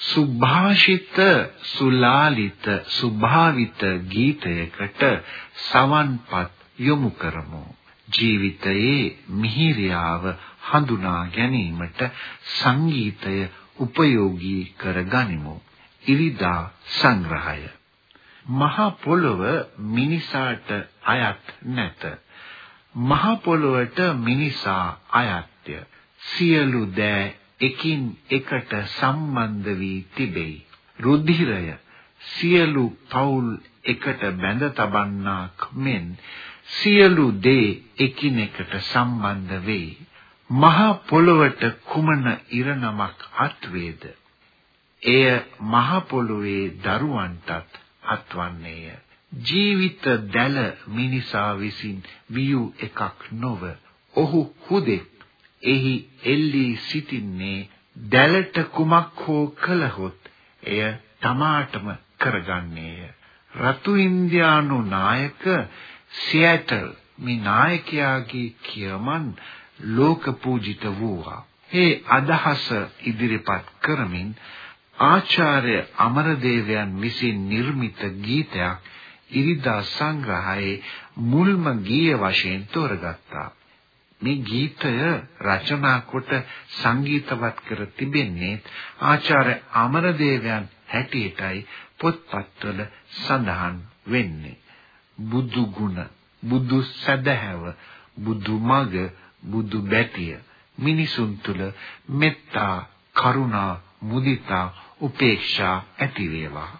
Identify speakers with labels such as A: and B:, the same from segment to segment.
A: සුභාෂිත සුලාලිත සුභාවිත ගීතයකට සවන්පත් යොමු කරමු. ජීවිතයේ මිහිරියාව හඳුනා ගැනීමට සංගීතය උපයෝගී කර ගනිමු ඉරිදා සංග්‍රහය. මහ පොළොව මිනිසාට අයත් නැත. මහ පොළොවට මිනිසා අයත්ය. සියලු දෑ එකින් එකට සම්බන්ධ වී තිබෙයි. රුධිරය සියලු පවුල් එකට බැඳ තබන්නාක් මෙන් සියලු දේ එකිනෙකට සම්බන්ධ වෙයි. මහ පොළොවට කුමන ඉරණමක් අත්වේද? එය මහ පොළොවේ දරුවන්ටත් අත්වන්නේය. ජීවිත දැල මිනිසා විසින් වියු එකක් නොව ඔහු හුදෙක් එහි එල්ලී සිටින්නේ දැලට කුමක් හෝ කළහොත් එය තමාටම කරගන්නේය. රතු ඉන්දියානු නායක සියැටල් මේ නායකයාගේ කියමන් ලෝක පූජිත වූවා. මේ අදහස ඉදිරිපත් කරමින් ආචාර්ය අමරදේවයන් විසින් නිර්මිත ගීතයක් ඉරිදා සංග්‍රහයේ මුල්ම ගීය වශයෙන් තෝරගත්තා. මේ ගීතය රචනා කොට සංගීතවත් කර තිබෙන්නේ ආචාර්ය අමරදේවයන් හැටියටයි පොත්පත්වල සඳහන් වෙන්නේ. බුදු ගුණ බුදු සදහැව බුදු මග බුදු බැතිය මිනිසුන් තුල මෙත්තා කරුණා මුදිතා උපේක්ෂා ඇති වේවා.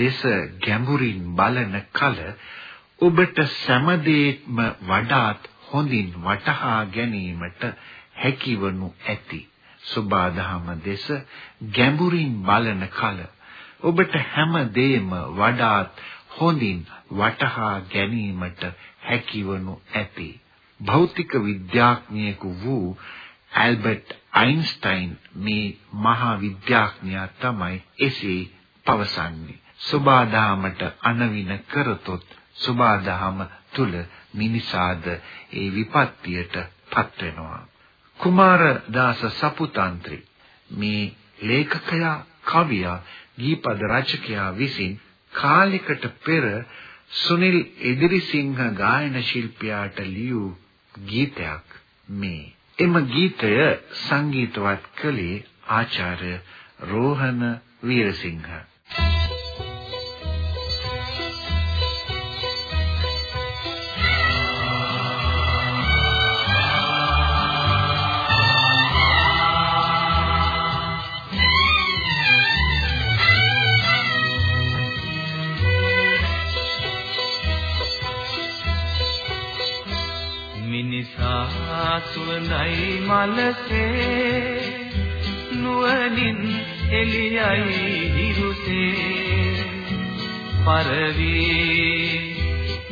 B: දෙස ගැඹුරින් බලන කල ඔබට සෑමදේත්ම වඩාත් හොඳින් වටහා ගැනීමට හැකිවනු ඇති. සබාදහම දෙස ගැඹුරින් බලන කල ඔබට හැම දෙයක්ම වඩාත් හොඳින් වටහා ගැනීමට හැකිවනු ඇති. භෞතික විද්‍යාඥයෙකු වූ ඇල්බර්ට් අයින්ස්ටයින් මේ මහා විද්‍යාඥයා තමයි එසේ පවසන්නේ. සුබාදාමට අනවින කරතොත් සුබාදාම තුල මිනිසාද ඒ විපත්තියට පත් වෙනවා. කුමාර දාස සපුතන්ත්‍රි මේ ලේඛකයා කවියා ගීපද රචකයා විසින් කාලයකට පෙර සුනිල් එදිරිසිංහ ගායන ශිල්පියාට ලියූ ගීතයක් මේ. එම ගීතය සංගීතවත් කළේ ආචාර්ය රෝහණ වීරසිංහ.
C: සුවඳයි මලසේ. නුවණින් එළියයි හිරුසේ. පරවි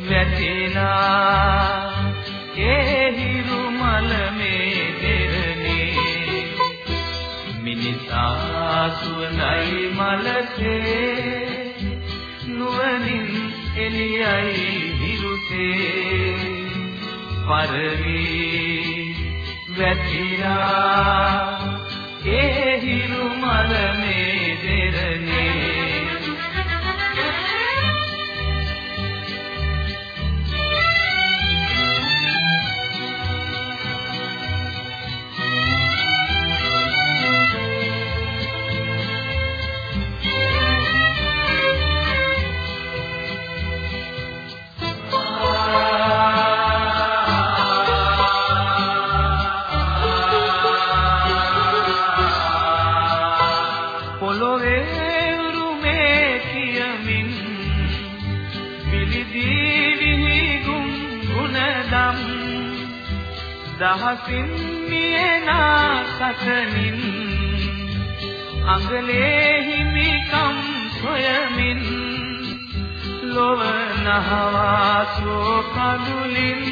C: වැටෙනා ඒ හිරු මල මේ දෙරනේ මිනිසා සුවඳයි මලසේ. නුවණින් එළියයි හිරුසේ. පරවි වැතිලා ඒ හිරු මල මේ දෙරනේ දහසින් මියනා සකනින් අඟලේ හිමිකම් සොයමින් ලොව නහවාසෝ කඳුලින්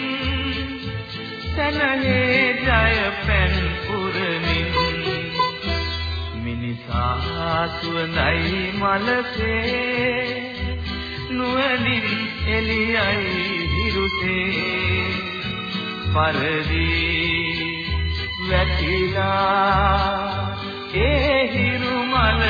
C: සනහේ ජය පැන් පුරමින් මිනිසා සුවඳයි මලසේ නුවණින් එළියයි හිරුසේ පරදී වැටිලා ඒ හිරු මල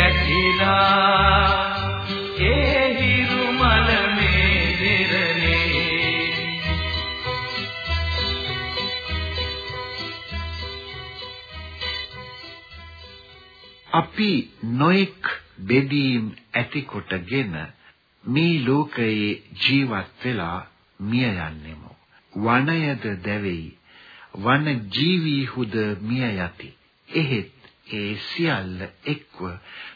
C: රැකිලා ඒ හිරු මල මේ දිරනේ
B: අපි නොඑක් බෙදීම් ඇති කොටගෙන මේ ලෝකයේ ජීවත් වෙලා මිය යන්නෙමු. වනයද දැවෙයි වන ජීවීහුද මිය යති. එහෙත් ඒ සියල්ල එක්ව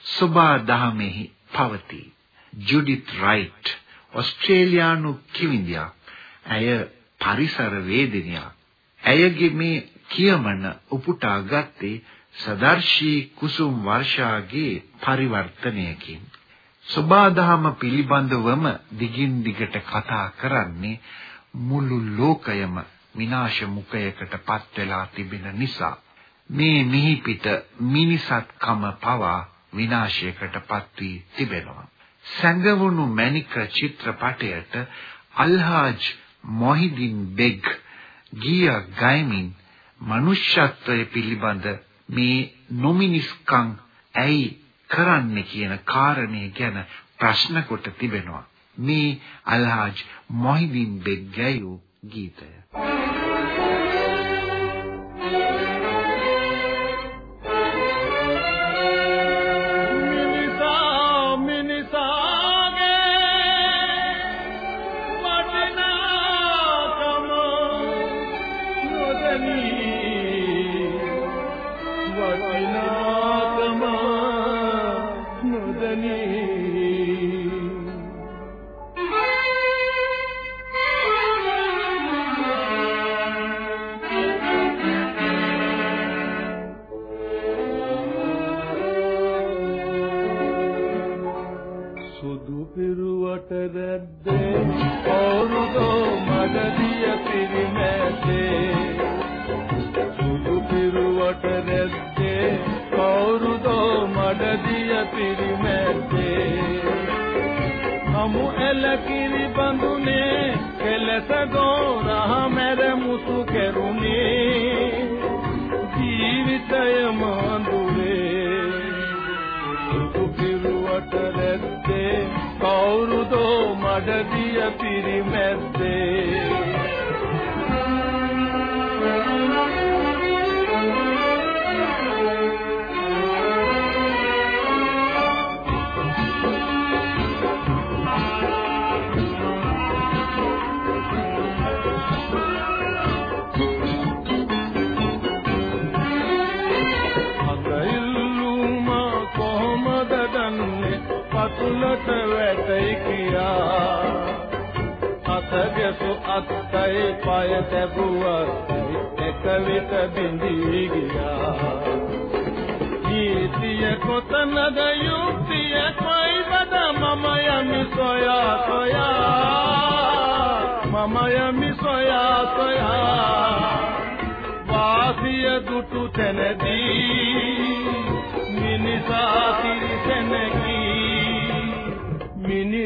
B: සබා දහමෙහි පවතී. ජුඩිත් රයිට් ඕස්ට්‍රේලියානු කිවිඳියක්. ඇය පරිසර වේදිනියක්. ඇයගේ මේ කියමන උපුටා ගත්තේ සදර්ශී කුසුම් වර්ෂාගේ පරිවර්තනයකින්. සබාදහම පිළිබඳවම දිගින් දිගට කතා කරන්නේ මුළු ලෝකයම විනාශ මුඛයකට පත් වෙලා තිබෙන නිසා මේ මිහිපිට මිනිසත්කම පවා විනාශයකට පත් වී තිබෙනවා. සංගවුණු මැණික චිත්‍රපටයට අල්හාජ් මොහිදින් බෙග් ගිය ගයිමින් මනුෂ්‍යත්වය පිළිබඳ මේ නොමිනිස්කම් ඇයි කරන්නේ කියන කාරණේ ගැන ප්‍රශ්න කොට තිබෙනවා. මේ අල්හාජ් මොහිදින් බෙග් ගැයූ ගීතය.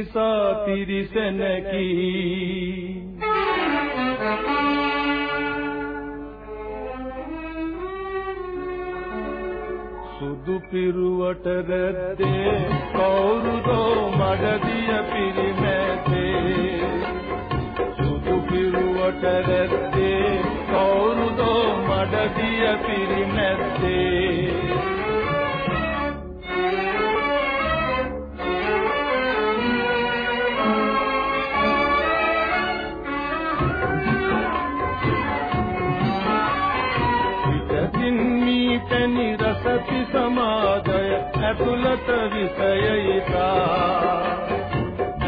D: මිනිසා තිරිසනකි සුදු පිරුවට රැද්දේ කවුරුදෝ මඩදිය පිරිමැදේ සුදු පිරුවට රැද්දේ කවුරුදෝ මඩදිය පිරිමැදේ සති සමාදය ඇතුළත විසයයිතා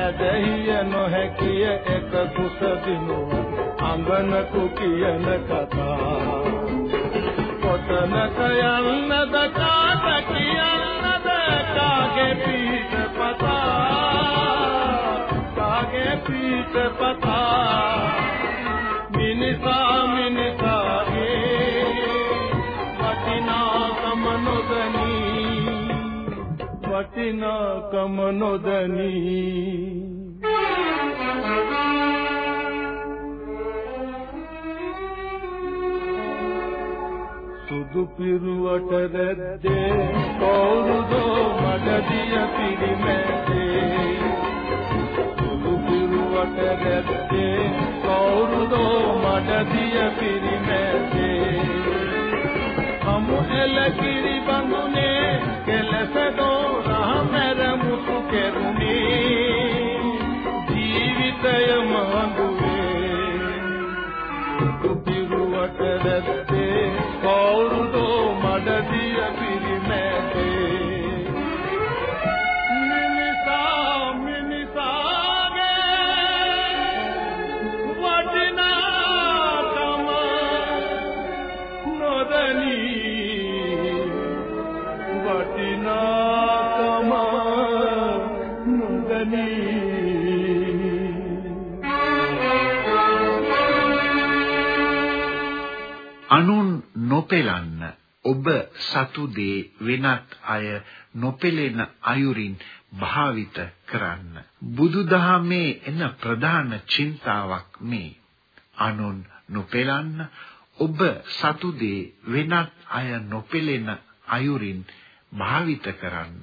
D: ඇදහිය නොහැකිය එක කුස දිනුව අංගනකු කියන කතා. කොතනක යන්නද කාට කියන්නද කාගේ පීත පතා. කාගේ පීත පතා වටිනාකම නොදනී. සුදු පිරුවට රැද්දේ කවුරුදෝ මඩදිය පිරිමැදේ. සුදු පිරුවට රැද්දේ කවුරුදෝ මඩදිය පිරිමැදේ. හමු එල කිරි බඳුනේ කෙරුණේ
B: නොපෙලන්න. ඔබ සතු දේ වෙනත් අය නොපෙලෙන අයුරින් භාවිත කරන්න. බුදුදහමේ එන ප්‍රධාන චින්තාවක් මේ. අනුන් නොපෙලන්න. ඔබ සතු දේ වෙනත් අය නොපෙලෙන අයුරින් භාවිත කරන්න.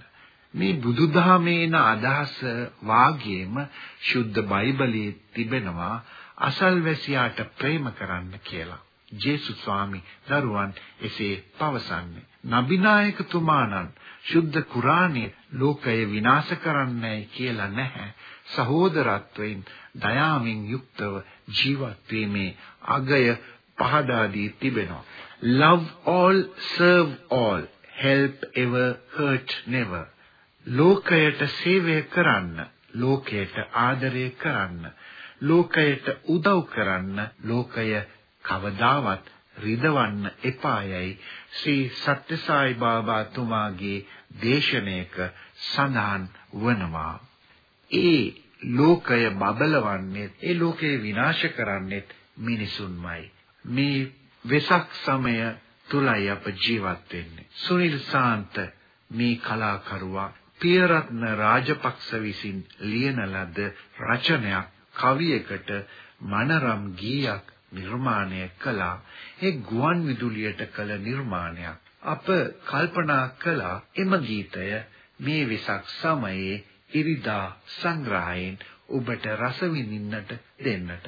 B: මේ බුදුදහමේන අදහස වාගේම ශුද්ධ බයිබලයේ තිබෙනවා අසල්වැසියාට ප්‍රේම කරන්න කියලා. ජේසුස් ස්වාමි දරුවන් එසේ පවසන්නේ. නබිනායකතුමාණන් ශුද්ධ කුරාණයේ ලෝකය විනාශ කරන්නයි කියලා නැහැ. සහෝදරත්වයෙන් දයාවෙන් යුක්තව ජීවත් වීමේ අගය පහදා දී තිබෙනවා. Love all, serve all, help ever, hurt never. ලෝකයට සේවය කරන්න, ලෝකයට ආදරය කරන්න, ලෝකයට උදව් කරන්න, ලෝකය කවදාවත් රිදවන්න එපායයි ශ්‍රී සත්‍යසායි බාබා තුමාගේ දේශනාවක සඳහන් වනවා. ඒ ලෝකය බබලවන්නේ ඒ ලෝකය විනාශ කරන්නේ මිනිසුන්මයි. මේ වෙසක් සමය තුලයි අප ජීවත් වෙන්නේ. සුනිල් සාන්ත මේ කලාකරුවා පියරත්න රාජපක්ෂ විසින් ලියන ලද රචනයක් කවියකට මනරම් ගීයක් නිර්මාණය කළා. ඒ ගුවන් විදුලියට කළ නිර්මාණයක්. අප කල්පනා කළා එම ගීතය මේ වෙසක් සමයේ ඉරිදා සංග්‍රහයෙන් ඔබට රස විඳින්නට දෙන්නට.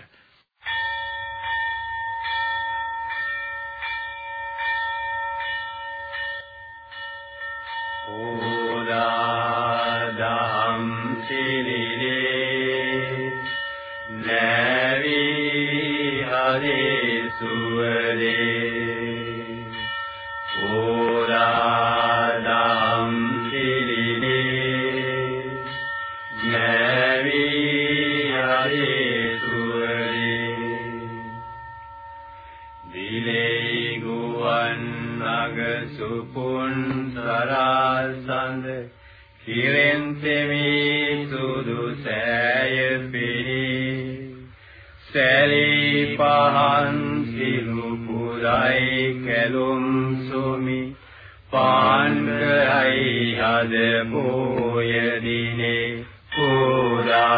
E: හද පෝය දිනේ පුරාරම්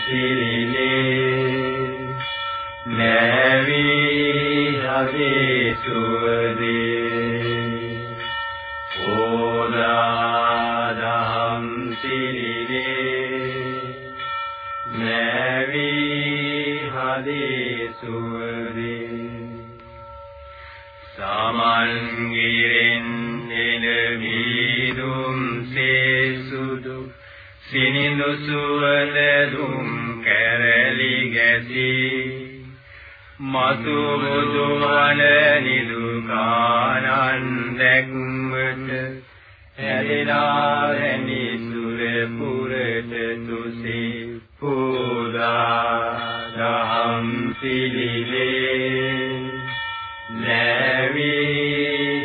E: සිරිනේ නැවි හදේ සුවදේ ඕදාදම් සිරිනේ නැවි හදේ සුවදේ සමන්ගිරෙන් සිනිඳු සුවඳ දුම් කැරලි ගැසී. මතු බුදු වන නිදුකානන් දැක්මට ඇදෙනා වැනි සුර පුරට තුසේ. පුදා දහම් සිලිලේ නැවි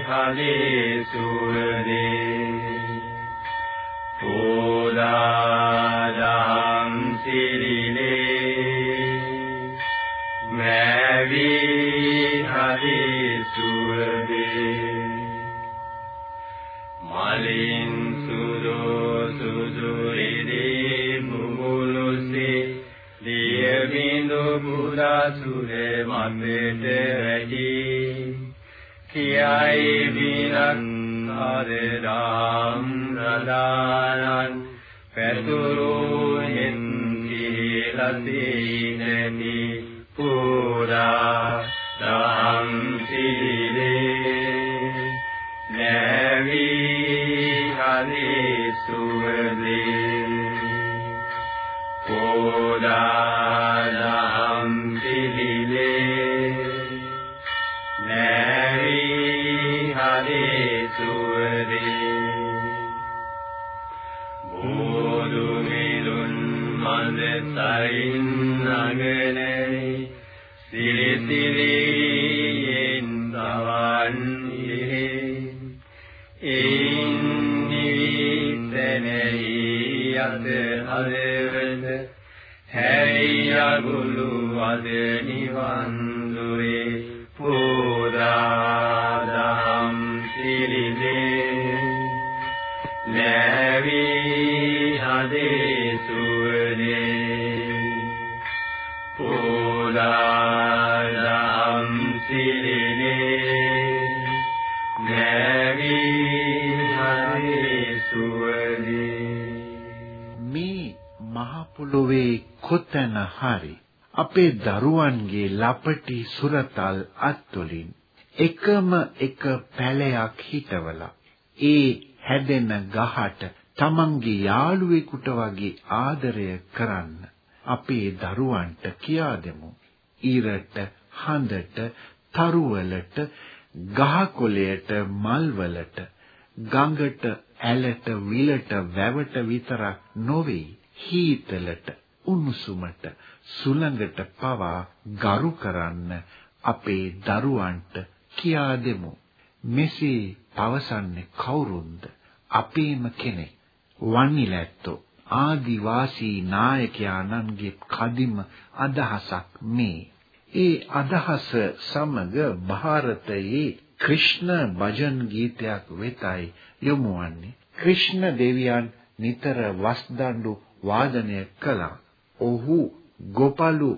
E: හදේ සුරදේ පුදා දහම් සිලිලේ නැවි හදේ සුරදේ මලින් සුදෝ සුදුරිදී මුගුලුසේ දිය බිඳු පුරා සුරේ මතට වැඩි කියයි විරන් ආදරාම් රදානන් පැතුරු හෙන් දීනනි පුරා දම් සිරේ නැවි හරි සුවදේ. පුරා දම් සිරේ නැවි හරි
F: සුවදේ. إن පොළොවේ කොතැන හරි අපේ දරුවන්ගේ ලපටි සුරතල් අත්වලින් එකම එක පැලයක් හිටවලා ඒ හැදෙන ගහට තමන්ගේ යාළුවෙකුට වගේ ආදරය කරන්න අපේ දරුවන්ට කියා දෙමු. ඊරට, හඳට, තරුවලට, ගහකොළයට, මල්වලට, ගඟට, ඇලට, විලට, වැවට විතරක් නොවේ. හීතලට උණුසුමට සුළඟට පවා ගරු කරන්න අපේ දරුවන්ට කියා දෙමු. මෙසේ පවසන්නේ කවුරුන්ද? අපේම කෙනෙක්. වන්නිලැත්තෝ ආදිවාසී නායකයාණන්ගේ කදිම අදහසක් මේ. ඒ අදහස සමග ಭಾರತයේ ක්‍රිෂ්ණ භජන් ගීතයක් වෙතයි යොමු වන්නේ. ක්‍රිෂ්ණ දෙවියන් නිතර වස්දඬු වාදනය කළා. ඔහු ගෝපලු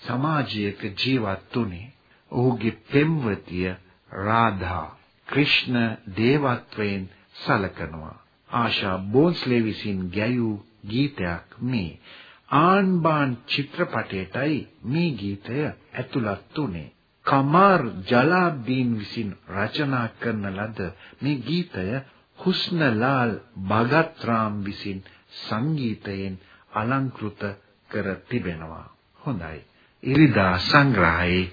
F: සමාජයක ජීවත් වුණේ. ඔහුගේ පෙම්වතිය රාධා ක්‍රිෂ්ණ දේවත්වයෙන් සලකනවා. ආශා බෝන්ස්ලේ විසින් ගැයූ ගීතයක් මේ. ආන්බාන් චිත්‍රපටයටයි මේ ගීතය ඇතුළත් වුණේ. කමාර් ජලාබ්දීන් විසින් රචනා කරන ලද මේ ගීතය හුස්නලාල් භගත් රාම් විසින් සංගීතයෙන් අලංකృత කර තිබෙනවා. හොඳයි. ඉරිදා සංග්‍රහයේ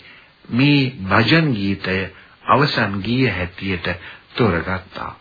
F: මේ භජන් ගීතය අවසන් ගීය හැටියට තෝරගත්තා.